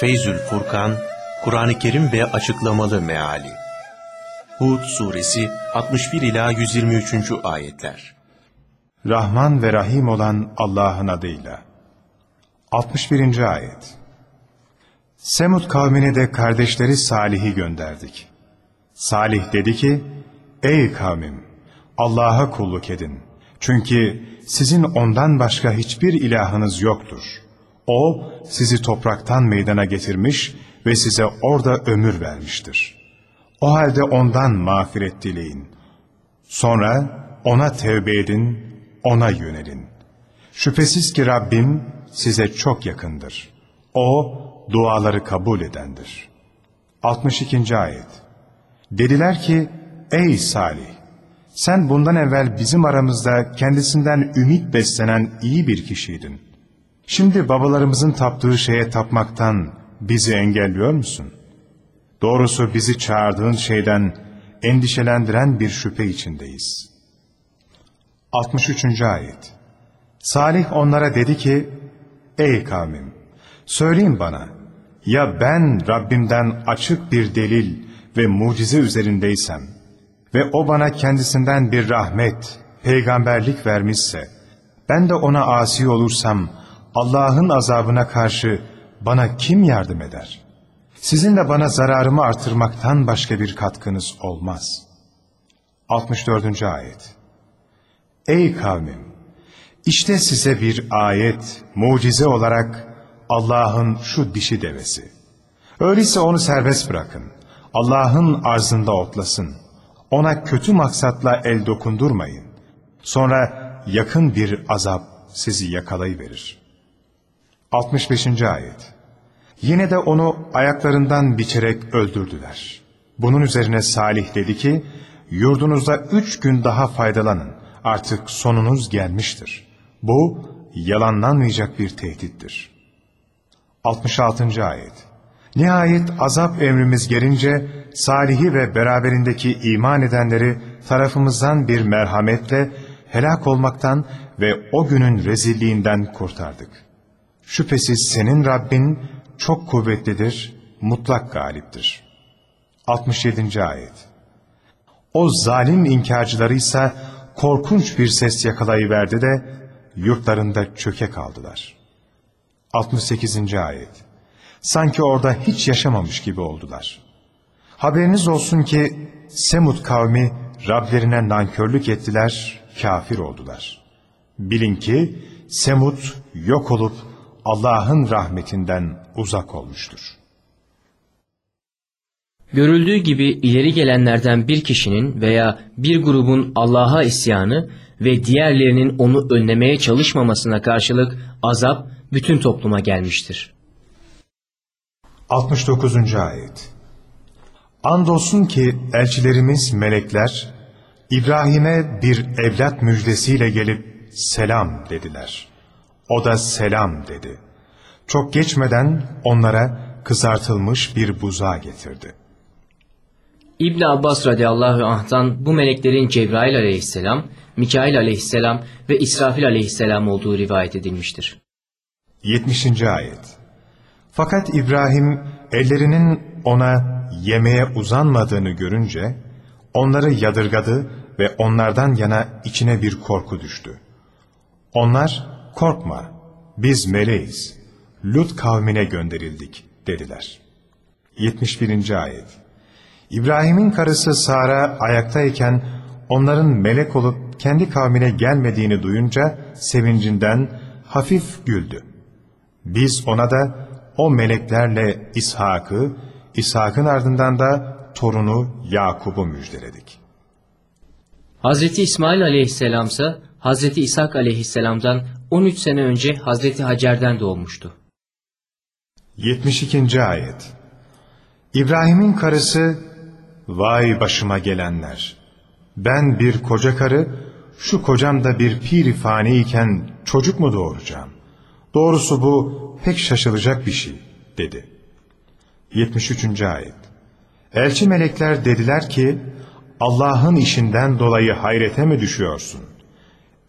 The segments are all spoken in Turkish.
Feyzül Furkan, Kur'an-ı Kerim ve açıklamalı meali. Hud suresi 61 ila 123. ayetler. Rahman ve Rahim olan Allah'ın adıyla. 61. ayet. Semud kavmine de kardeşleri Salih'i gönderdik. Salih dedi ki, Ey kavmim! Allah'a kulluk edin. Çünkü sizin ondan başka hiçbir ilahınız yoktur. O, sizi topraktan meydana getirmiş ve size orada ömür vermiştir. O halde ondan mağfiret dileyin. Sonra ona tevbe edin, ona yönelin. Şüphesiz ki Rabbim size çok yakındır. O, duaları kabul edendir. 62. ayet Dediler ki, ey Salih! Sen bundan evvel bizim aramızda kendisinden ümit beslenen iyi bir kişiydin. Şimdi babalarımızın taptığı şeye tapmaktan bizi engelliyor musun? Doğrusu bizi çağırdığın şeyden endişelendiren bir şüphe içindeyiz. 63. ayet Salih onlara dedi ki, Ey kavmim! Söyleyin bana, ya ben Rabbimden açık bir delil ve mucize üzerindeysem ve o bana kendisinden bir rahmet, peygamberlik vermişse, ben de ona asi olursam Allah'ın azabına karşı bana kim yardım eder? Sizin de bana zararımı artırmaktan başka bir katkınız olmaz. 64. ayet Ey kavmim! İşte size bir ayet, mucize olarak Allah'ın şu dişi devesi. Öyleyse onu serbest bırakın. Allah'ın arzında otlasın. Ona kötü maksatla el dokundurmayın. Sonra yakın bir azap sizi yakalayıverir. 65. ayet Yine de onu ayaklarından biçerek öldürdüler. Bunun üzerine Salih dedi ki, yurdunuzda üç gün daha faydalanın, artık sonunuz gelmiştir. Bu, yalanlanmayacak bir tehdittir. 66. ayet Nihayet azap emrimiz gelince, Salih'i ve beraberindeki iman edenleri tarafımızdan bir merhametle helak olmaktan ve o günün rezilliğinden kurtardık. Şüphesiz senin Rabbin çok kuvvetlidir, mutlak galiptir. 67. ayet O zalim inkarcıları ise korkunç bir ses yakalayıverdi de yurtlarında çöke kaldılar. 68. ayet Sanki orada hiç yaşamamış gibi oldular. Haberiniz olsun ki Semud kavmi Rablerine nankörlük ettiler, kafir oldular. Bilin ki Semud yok olup Allah'ın rahmetinden uzak olmuştur. Görüldüğü gibi ileri gelenlerden bir kişinin veya bir grubun Allah'a isyanı ve diğerlerinin onu önlemeye çalışmamasına karşılık azap bütün topluma gelmiştir. 69. Ayet Andolsun ki elçilerimiz melekler İbrahim'e bir evlat müjdesiyle gelip selam dediler. O da selam dedi. Çok geçmeden onlara kızartılmış bir buzağı getirdi. İbn Abbas radıyallahu anh'tan bu meleklerin Cebrail aleyhisselam, Mikail aleyhisselam ve İsrafil aleyhisselam olduğu rivayet edilmiştir. 70. ayet Fakat İbrahim ellerinin ona yemeğe uzanmadığını görünce onları yadırgadı ve onlardan yana içine bir korku düştü. Onlar korkma biz meleğiz Lut kavmine gönderildik dediler. 71. ayet İbrahim'in karısı Sara ayaktayken onların melek olup kendi kavmine gelmediğini duyunca sevincinden hafif güldü. Biz ona da o meleklerle İshak'ı, İshak'ın ardından da torunu Yakub'u müjdeledik. Hazreti İsmail aleyhisselam ise Hazreti İshak aleyhisselamdan 13 sene önce Hazreti Hacer'den doğmuştu. 72. ayet İbrahim'in karısı, vay başıma gelenler, ben bir koca karı, şu kocam da bir piri fani iken çocuk mu doğuracağım? Doğrusu bu pek şaşılacak bir şey, dedi. 73. ayet Elçi melekler dediler ki, Allah'ın işinden dolayı hayrete mi düşüyorsun?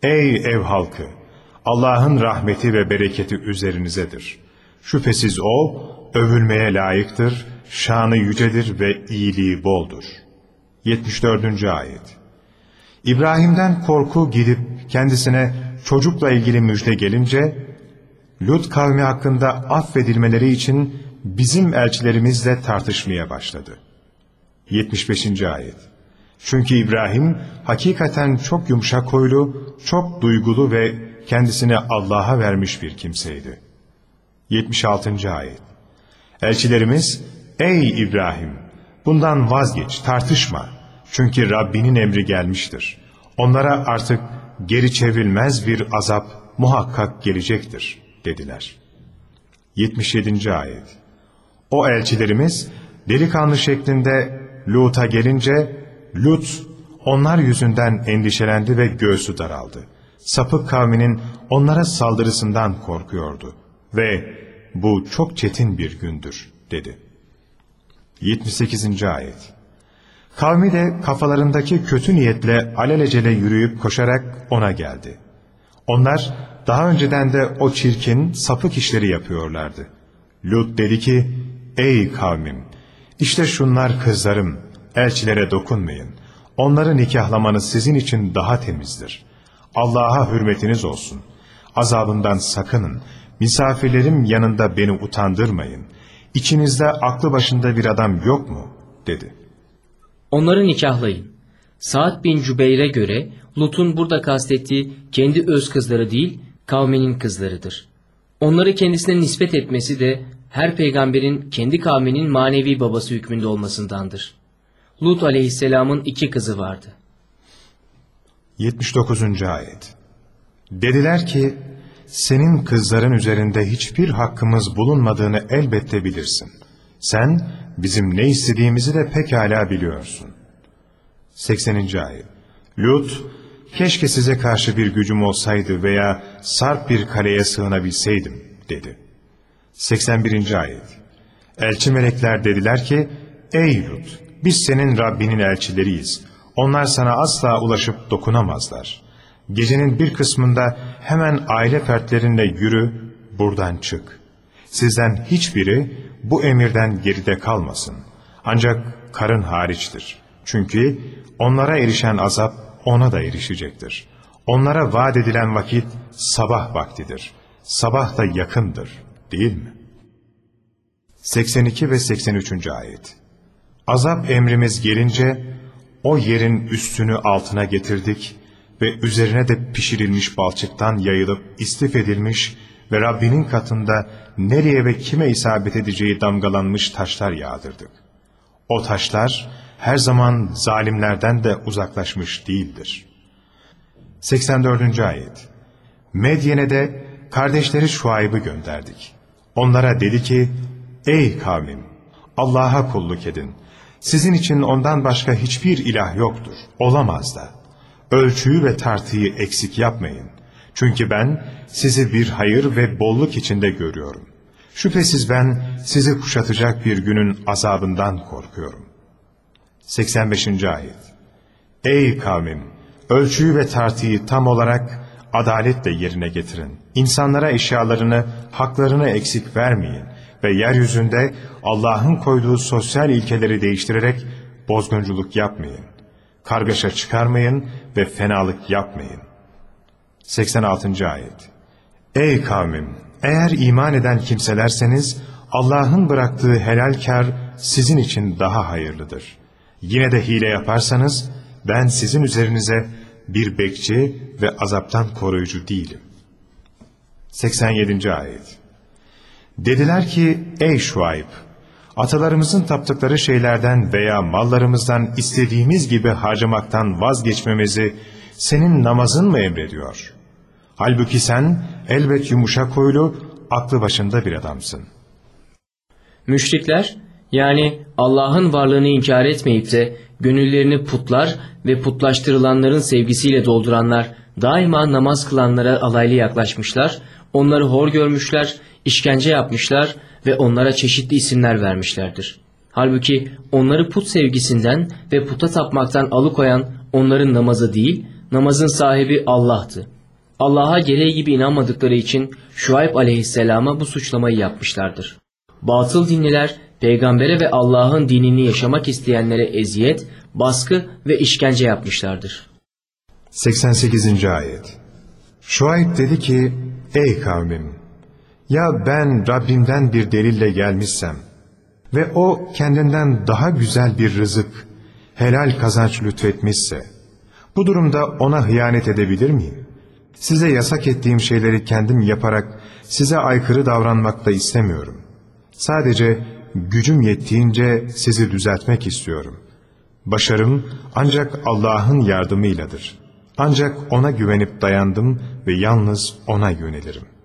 Ey ev halkı! Allah'ın rahmeti ve bereketi üzerinizedir. Şüphesiz O, övülmeye layıktır, şanı yücedir ve iyiliği boldur. 74. Ayet İbrahim'den korku gidip kendisine çocukla ilgili müjde gelince, Lut kavmi hakkında affedilmeleri için bizim elçilerimizle tartışmaya başladı. 75. Ayet Çünkü İbrahim hakikaten çok yumuşak huylu, çok duygulu ve kendisini Allah'a vermiş bir kimseydi. 76. Ayet Elçilerimiz, Ey İbrahim! Bundan vazgeç, tartışma. Çünkü Rabbinin emri gelmiştir. Onlara artık geri çevrilmez bir azap muhakkak gelecektir, dediler. 77. Ayet O elçilerimiz, delikanlı şeklinde Lut'a gelince, Lut, onlar yüzünden endişelendi ve göğsü daraldı. Sapık kavminin onlara saldırısından korkuyordu. Ve bu çok çetin bir gündür, dedi. 78. Ayet Kavmi de kafalarındaki kötü niyetle alelacele yürüyüp koşarak ona geldi. Onlar daha önceden de o çirkin, sapık işleri yapıyorlardı. Lut dedi ki, Ey kavmim! işte şunlar kızlarım, elçilere dokunmayın. Onları nikahlamanız sizin için daha temizdir. Allah'a hürmetiniz olsun. Azabından sakının. Misafirlerim yanında beni utandırmayın. İçinizde aklı başında bir adam yok mu? dedi. Onları nikahlayın. Saad bin Cübeyr'e göre Lut'un burada kastettiği kendi öz kızları değil, kavminin kızlarıdır. Onları kendisine nispet etmesi de her peygamberin kendi kavminin manevi babası hükmünde olmasındandır. Lut aleyhisselamın iki kızı vardı. 79. Ayet Dediler ki, senin kızların üzerinde hiçbir hakkımız bulunmadığını elbette bilirsin. Sen bizim ne istediğimizi de pekala biliyorsun. 80. Ayet Lut, keşke size karşı bir gücüm olsaydı veya sarp bir kaleye sığınabilseydim, dedi. 81. Ayet Elçi melekler dediler ki, Ey Lut, biz senin Rabbinin elçileriyiz. Onlar sana asla ulaşıp dokunamazlar. Gecenin bir kısmında hemen aile fertlerinle yürü, buradan çık. Sizden hiçbiri bu emirden geride kalmasın. Ancak karın hariçtir. Çünkü onlara erişen azap ona da erişecektir. Onlara vaat edilen vakit sabah vaktidir. Sabah da yakındır, değil mi? 82 ve 83. Ayet Azap emrimiz gelince o yerin üstünü altına getirdik ve üzerine de pişirilmiş balçıktan yayılıp istif edilmiş ve Rabbinin katında nereye ve kime isabet edeceği damgalanmış taşlar yağdırdık. O taşlar her zaman zalimlerden de uzaklaşmış değildir. 84. Ayet Medyen'e de kardeşleri Şuayb'ı gönderdik. Onlara dedi ki, Ey kavmim! Allah'a kulluk edin. Sizin için ondan başka hiçbir ilah yoktur. Olamaz da. Ölçüyü ve tartıyı eksik yapmayın. Çünkü ben sizi bir hayır ve bolluk içinde görüyorum. Şüphesiz ben sizi kuşatacak bir günün azabından korkuyorum. 85. Ayet Ey kavmim! Ölçüyü ve tartıyı tam olarak adaletle yerine getirin. İnsanlara eşyalarını, haklarını eksik vermeyin ve yeryüzünde Allah'ın koyduğu sosyal ilkeleri değiştirerek bozgunculuk yapmayın. Kargaşa çıkarmayın ve fenalık yapmayın. 86. Ayet Ey kavmim! Eğer iman eden kimselerseniz Allah'ın bıraktığı helal kar sizin için daha hayırlıdır. Yine de hile yaparsanız ben sizin üzerinize bir bekçi ve azaptan koruyucu değilim. 87. Ayet Dediler ki ey Şuayb atalarımızın taptıkları şeylerden veya mallarımızdan istediğimiz gibi harcamaktan vazgeçmemizi senin namazın mı emrediyor? Halbuki sen elbet yumuşak huylu, aklı başında bir adamsın. Müşrikler yani Allah'ın varlığını inkar etmeyip de gönüllerini putlar ve putlaştırılanların sevgisiyle dolduranlar daima namaz kılanlara alaylı yaklaşmışlar, onları hor görmüşler, işkence yapmışlar ve onlara çeşitli isimler vermişlerdir. Halbuki onları put sevgisinden ve puta tapmaktan alıkoyan onların namazı değil, namazın sahibi Allah'tı. Allah'a gereği gibi inanmadıkları için Şuayb aleyhisselama bu suçlamayı yapmışlardır. batıl dinliler peygambere ve Allah'ın dinini yaşamak isteyenlere eziyet, baskı ve işkence yapmışlardır. 88. Ayet Şuayb dedi ki, Ey kavmim! Ya ben Rabbimden bir delille gelmişsem ve o kendinden daha güzel bir rızık, helal kazanç lütfetmişse, bu durumda ona hıyanet edebilir miyim? Size yasak ettiğim şeyleri kendim yaparak size aykırı davranmak da istemiyorum. Sadece gücüm yettiğince sizi düzeltmek istiyorum. Başarım ancak Allah'ın yardımıyladır. Ancak O'na güvenip dayandım ve yalnız O'na yönelirim.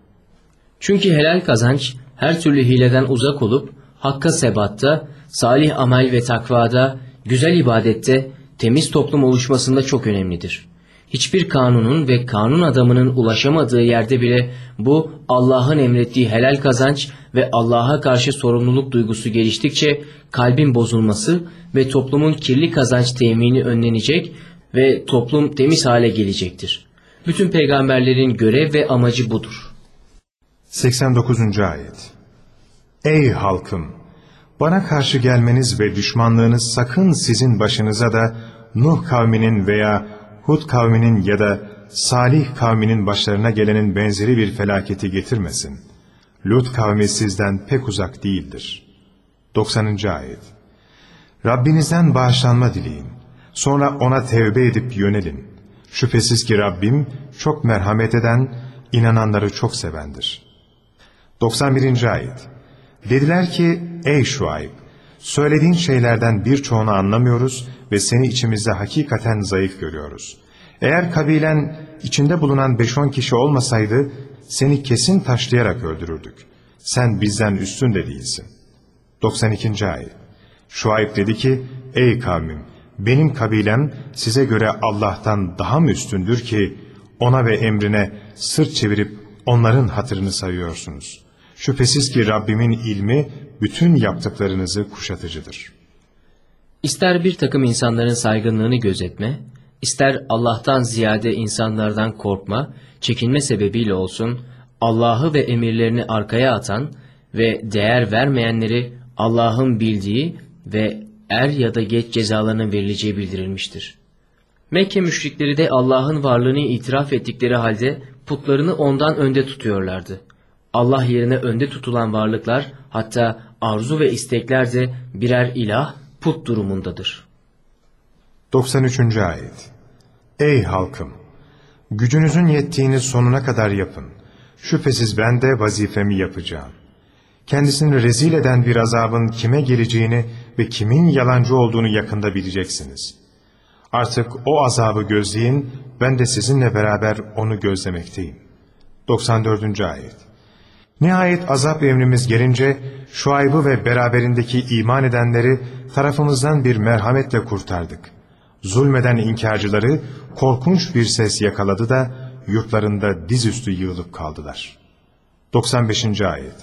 Çünkü helal kazanç her türlü hileden uzak olup hakka sebatta, salih amel ve takvada, güzel ibadette, temiz toplum oluşmasında çok önemlidir. Hiçbir kanunun ve kanun adamının ulaşamadığı yerde bile bu Allah'ın emrettiği helal kazanç ve Allah'a karşı sorumluluk duygusu geliştikçe kalbin bozulması ve toplumun kirli kazanç temini önlenecek ve toplum temiz hale gelecektir. Bütün peygamberlerin görev ve amacı budur. 89. Ayet Ey halkım! Bana karşı gelmeniz ve düşmanlığınız sakın sizin başınıza da Nuh kavminin veya Hud kavminin ya da Salih kavminin başlarına gelenin benzeri bir felaketi getirmesin. Lut kavmi sizden pek uzak değildir. 90. Ayet Rabbinizden bağışlanma dileyin. Sonra ona tevbe edip yönelin. Şüphesiz ki Rabbim çok merhamet eden, inananları çok sevendir. 91. Ayet Dediler ki, ey Şuayb, söylediğin şeylerden birçoğunu anlamıyoruz ve seni içimizde hakikaten zayıf görüyoruz. Eğer kabilen içinde bulunan 5-10 kişi olmasaydı, seni kesin taşlayarak öldürürdük. Sen bizden üstün de değilsin. 92. Ayet Şuayb dedi ki, ey kavmim, benim kabilem size göre Allah'tan daha mı üstündür ki, ona ve emrine sırt çevirip onların hatırını sayıyorsunuz. Şüphesiz ki Rabbimin ilmi bütün yaptıklarınızı kuşatıcıdır. İster bir takım insanların saygınlığını gözetme, ister Allah'tan ziyade insanlardan korkma, çekinme sebebiyle olsun, Allah'ı ve emirlerini arkaya atan ve değer vermeyenleri Allah'ın bildiği ve er ya da geç cezalarının verileceği bildirilmiştir. Mekke müşrikleri de Allah'ın varlığını itiraf ettikleri halde putlarını ondan önde tutuyorlardı. Allah yerine önde tutulan varlıklar hatta arzu ve istekler de birer ilah, put durumundadır. 93. Ayet Ey halkım! Gücünüzün yettiğini sonuna kadar yapın. Şüphesiz ben de vazifemi yapacağım. Kendisini rezil eden bir azabın kime geleceğini ve kimin yalancı olduğunu yakında bileceksiniz. Artık o azabı gözleyin, ben de sizinle beraber onu gözlemekteyim. 94. Ayet Nihayet azap emrimiz gelince Şuayb'ı ve beraberindeki iman edenleri tarafımızdan bir merhametle kurtardık. Zulmeden inkarcıları korkunç bir ses yakaladı da yurtlarında dizüstü yığılıp kaldılar. 95. Ayet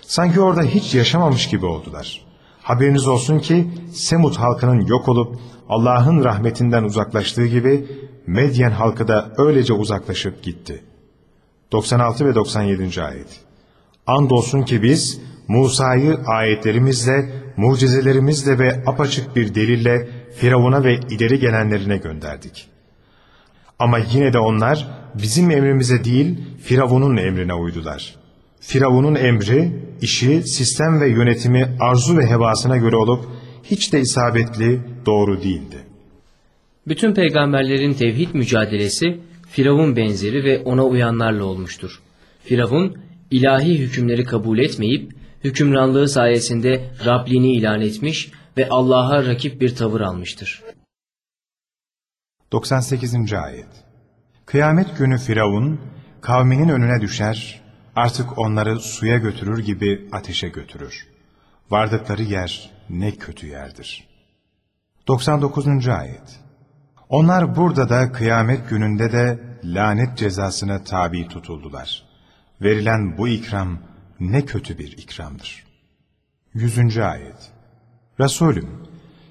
Sanki orada hiç yaşamamış gibi oldular. Haberiniz olsun ki Semud halkının yok olup Allah'ın rahmetinden uzaklaştığı gibi Medyen halkı da öylece uzaklaşıp gitti. 96 ve 97. Ayet Andolsun ki biz Musa'yı ayetlerimizle, mucizelerimizle ve apaçık bir delille Firavun'a ve ileri gelenlerine gönderdik. Ama yine de onlar bizim emrimize değil Firavun'un emrine uydular. Firavun'un emri, işi, sistem ve yönetimi arzu ve hevasına göre olup hiç de isabetli, doğru değildi. Bütün peygamberlerin tevhid mücadelesi Firavun benzeri ve ona uyanlarla olmuştur. Firavun ilahi hükümleri kabul etmeyip hükümranlığı sayesinde Rabliğini ilan etmiş ve Allah'a rakip bir tavır almıştır. 98. Ayet Kıyamet günü Firavun, kavminin önüne düşer, artık onları suya götürür gibi ateşe götürür. Vardıkları yer ne kötü yerdir. 99. Ayet Onlar burada da kıyamet gününde de lanet cezasına tabi tutuldular. Verilen bu ikram ne kötü bir ikramdır. 100. Ayet Resulüm,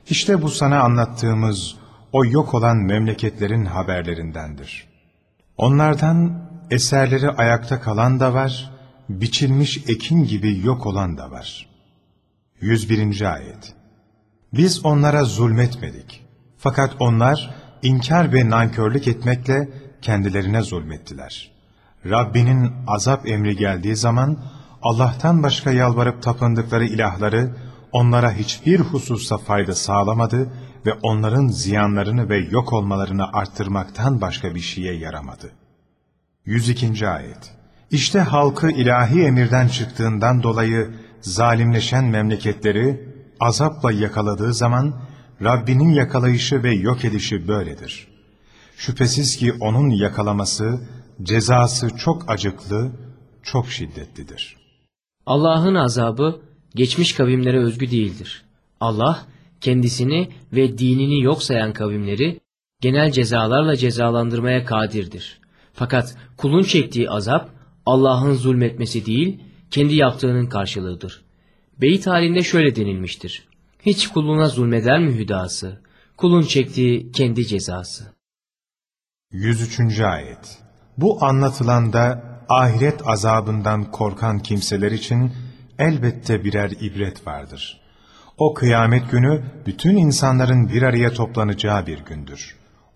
işte bu sana anlattığımız o yok olan memleketlerin haberlerindendir. Onlardan eserleri ayakta kalan da var, biçilmiş ekin gibi yok olan da var. 101. Ayet Biz onlara zulmetmedik. Fakat onlar inkar ve nankörlük etmekle kendilerine zulmettiler. Rabbinin azap emri geldiği zaman Allah'tan başka yalvarıp tapındıkları ilahları onlara hiçbir hususta fayda sağlamadı ve onların ziyanlarını ve yok olmalarını arttırmaktan başka bir şeye yaramadı. 102. Ayet İşte halkı ilahi emirden çıktığından dolayı zalimleşen memleketleri azapla yakaladığı zaman Rabbinin yakalayışı ve yok edişi böyledir. Şüphesiz ki onun yakalaması, cezası çok acıklı, çok şiddetlidir. Allah'ın azabı geçmiş kavimlere özgü değildir. Allah kendisini ve dinini yok sayan kavimleri genel cezalarla cezalandırmaya kadirdir. Fakat kulun çektiği azap Allah'ın zulmetmesi değil, kendi yaptığının karşılığıdır. Beyit halinde şöyle denilmiştir. Hiç kuluna zulmeder mi hüdası? Kulun çektiği kendi cezası. 103. Ayet Bu anlatılanda ahiret azabından korkan kimseler için elbette birer ibret vardır. O kıyamet günü bütün insanların bir araya toplanacağı bir gündür.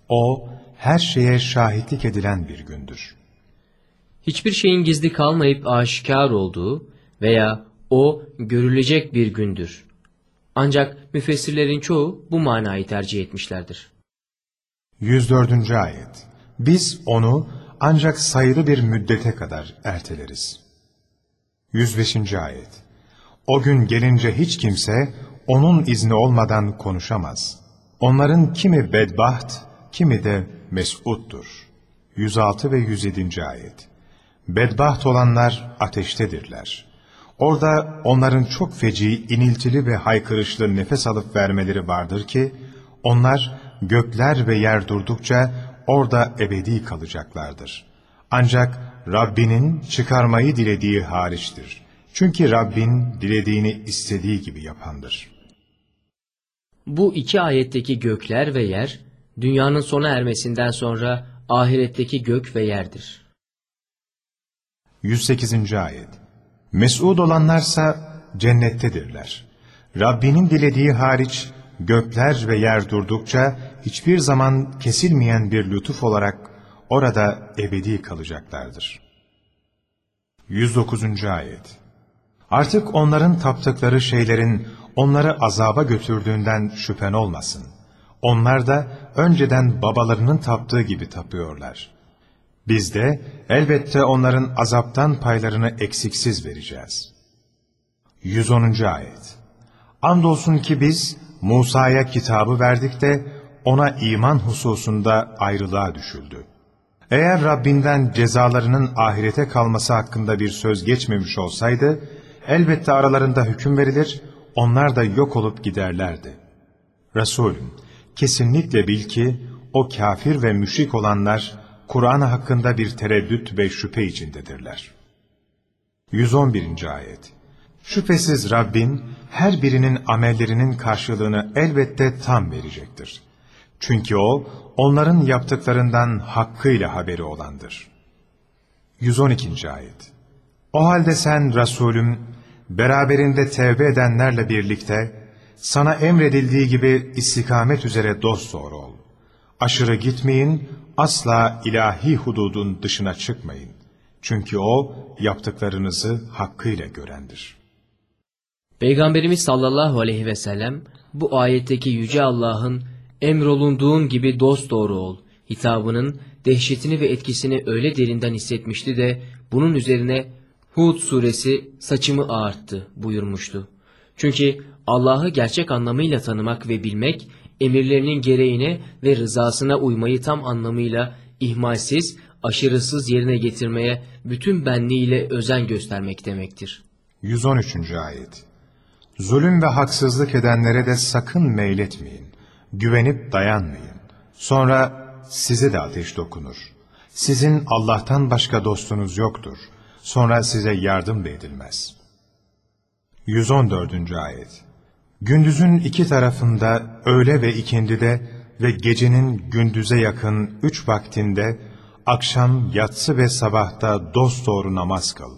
O her şeye şahitlik edilen bir gündür. Hiçbir şeyin gizli kalmayıp aşikar olduğu veya o görülecek bir gündür. Ancak müfessirlerin çoğu bu manayı tercih etmişlerdir. 104. Ayet Biz onu ancak sayılı bir müddete kadar erteleriz. 105. Ayet O gün gelince hiç kimse onun izni olmadan konuşamaz. Onların kimi bedbaht, kimi de mes'uttur. 106 ve 107. Ayet Bedbaht olanlar ateştedirler. Orada onların çok feci, iniltili ve haykırışlı nefes alıp vermeleri vardır ki, onlar gökler ve yer durdukça orada ebedi kalacaklardır. Ancak Rabbinin çıkarmayı dilediği hariçtir. Çünkü Rabbin dilediğini istediği gibi yapandır. Bu iki ayetteki gökler ve yer, dünyanın sona ermesinden sonra ahiretteki gök ve yerdir. 108. Ayet Mes'ud olanlarsa cennettedirler. Rabbinin dilediği hariç gökler ve yer durdukça hiçbir zaman kesilmeyen bir lütuf olarak orada ebedi kalacaklardır. 109. Ayet Artık onların taptıkları şeylerin onları azaba götürdüğünden şüphen olmasın. Onlar da önceden babalarının taptığı gibi tapıyorlar. Biz de elbette onların azaptan paylarını eksiksiz vereceğiz. 110. Ayet Andolsun ki biz Musa'ya kitabı verdik de ona iman hususunda ayrılığa düşüldü. Eğer Rabbinden cezalarının ahirete kalması hakkında bir söz geçmemiş olsaydı, elbette aralarında hüküm verilir, onlar da yok olup giderlerdi. Resulüm, kesinlikle bil ki, o kafir ve müşrik olanlar, Kur'an hakkında bir tereddüt ve şüphe içindedirler. 111. Ayet Şüphesiz Rabbin, her birinin amellerinin karşılığını elbette tam verecektir. Çünkü O, onların yaptıklarından hakkıyla haberi olandır. 112. Ayet O halde sen Resulüm, beraberinde tevbe edenlerle birlikte, sana emredildiği gibi istikamet üzere dosdoğru ol. Aşırı gitmeyin, asla ilahi hududun dışına çıkmayın. Çünkü O, yaptıklarınızı hakkıyla görendir. Peygamberimiz sallallahu aleyhi ve sellem bu ayetteki Yüce Allah'ın emrolunduğun gibi dosdoğru ol hitabının dehşetini ve etkisini öyle derinden hissetmişti de bunun üzerine Hud suresi saçımı ağarttı buyurmuştu. Çünkü Allah'ı gerçek anlamıyla tanımak ve bilmek emirlerinin gereğine ve rızasına uymayı tam anlamıyla ihmalsiz, aşırısız yerine getirmeye bütün benliğiyle özen göstermek demektir. 113. Ayet Zulüm ve haksızlık edenlere de sakın meyletmeyin. Güvenip dayanmayın. Sonra size de ateş dokunur. Sizin Allah'tan başka dostunuz yoktur. Sonra size yardım da edilmez. 114. Ayet Gündüzün iki tarafında öğle ve ikindide ve gecenin gündüze yakın üç vaktinde akşam, yatsı ve sabahta dosdoğru namaz kıl.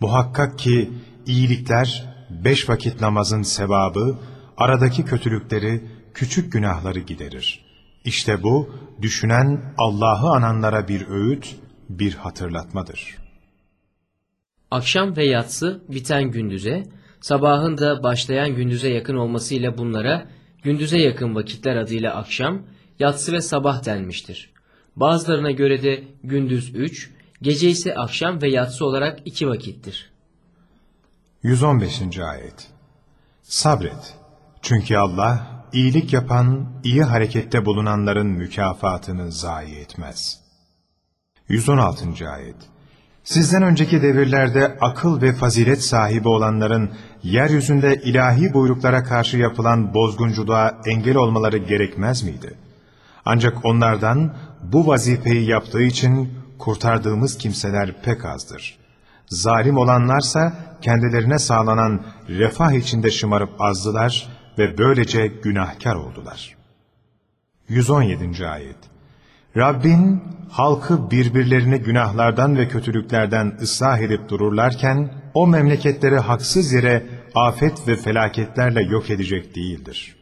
Muhakkak ki iyilikler, beş vakit namazın sevabı, aradaki kötülükleri, küçük günahları giderir. İşte bu, düşünen Allah'ı ananlara bir öğüt, bir hatırlatmadır. Akşam ve yatsı biten gündüze, sabahın da başlayan gündüze yakın olmasıyla bunlara gündüze yakın vakitler adıyla akşam, yatsı ve sabah denmiştir. Bazılarına göre de gündüz 3, gece ise akşam ve yatsı olarak iki vakittir. 115. Ayet Sabret. Çünkü Allah, iyilik yapan, iyi harekette bulunanların mükafatını zayi etmez. 116. Ayet Sizden önceki devirlerde akıl ve fazilet sahibi olanların, yeryüzünde ilahi buyruklara karşı yapılan bozgunculuğa engel olmaları gerekmez miydi? Ancak onlardan bu vazifeyi yaptığı için kurtardığımız kimseler pek azdır. Zalim olanlarsa kendilerine sağlanan refah içinde şımarıp azdılar ve böylece günahkar oldular. 117. Ayet Rabbin halkı birbirlerini günahlardan ve kötülüklerden ıslah edip dururlarken o memleketleri haksız yere afet ve felaketlerle yok edecek değildir.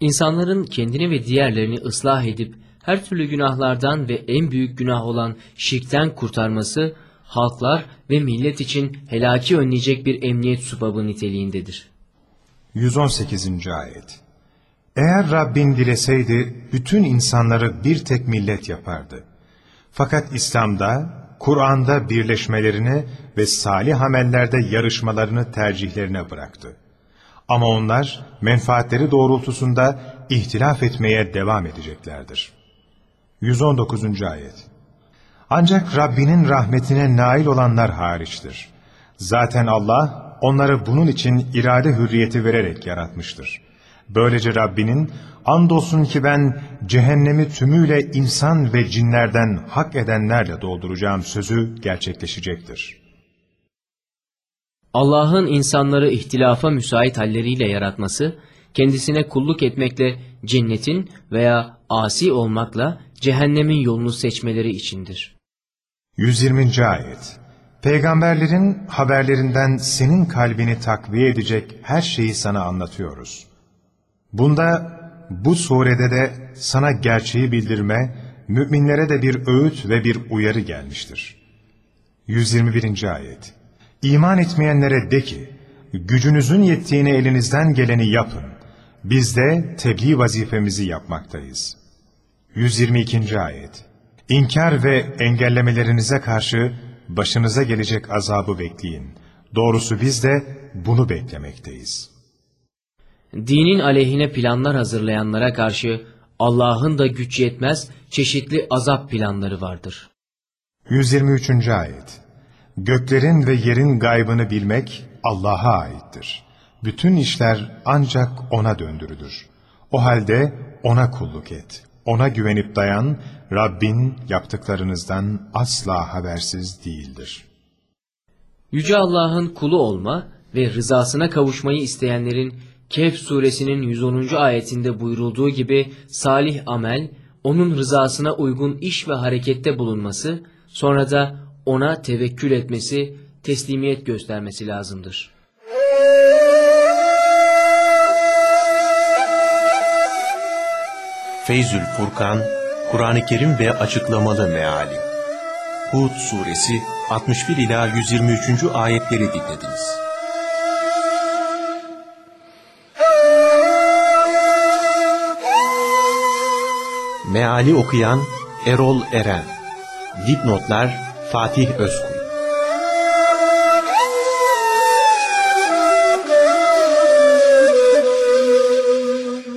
İnsanların kendini ve diğerlerini ıslah edip her türlü günahlardan ve en büyük günah olan şirkten kurtarması, halklar ve millet için helaki önleyecek bir emniyet subabı niteliğindedir. 118. Ayet Eğer Rabbin dileseydi bütün insanları bir tek millet yapardı. Fakat İslam'da, Kur'an'da birleşmelerini ve salih amellerde yarışmalarını tercihlerine bıraktı. Ama onlar menfaatleri doğrultusunda ihtilaf etmeye devam edeceklerdir. 119. Ayet Ancak Rabbinin rahmetine nail olanlar hariçtir. Zaten Allah onları bunun için irade hürriyeti vererek yaratmıştır. Böylece Rabbinin andolsun ki ben cehennemi tümüyle insan ve cinlerden hak edenlerle dolduracağım sözü gerçekleşecektir. Allah'ın insanları ihtilafa müsait halleriyle yaratması, kendisine kulluk etmekle cennetin veya asi olmakla cehennemin yolunu seçmeleri içindir. 120. Ayet Peygamberlerin haberlerinden senin kalbini takviye edecek her şeyi sana anlatıyoruz. Bunda, bu surede de sana gerçeği bildirme, müminlere de bir öğüt ve bir uyarı gelmiştir. 121. Ayet İman etmeyenlere de ki, gücünüzün yettiğini elinizden geleni yapın. Biz de tebliğ vazifemizi yapmaktayız. 122. Ayet İnkar ve engellemelerinize karşı başınıza gelecek azabı bekleyin. Doğrusu biz de bunu beklemekteyiz. Dinin aleyhine planlar hazırlayanlara karşı Allah'ın da güç yetmez çeşitli azap planları vardır. 123. Ayet Göklerin ve yerin gaybını bilmek Allah'a aittir. Bütün işler ancak O'na döndürülür. O halde O'na kulluk et. O'na güvenip dayan, Rabbin yaptıklarınızdan asla habersiz değildir. Yüce Allah'ın kulu olma ve rızasına kavuşmayı isteyenlerin Kehf suresinin 110. ayetinde buyurulduğu gibi salih amel, onun rızasına uygun iş ve harekette bulunması, sonra da ona tevekkül etmesi, teslimiyet göstermesi lazımdır. Feyzül Furkan, Kur'an-ı Kerim ve açıklamalı meali. Hud suresi 61 ila 123. ayetleri dinlediniz. Meali okuyan Erol Eren Dipnotlar Fatih Özkul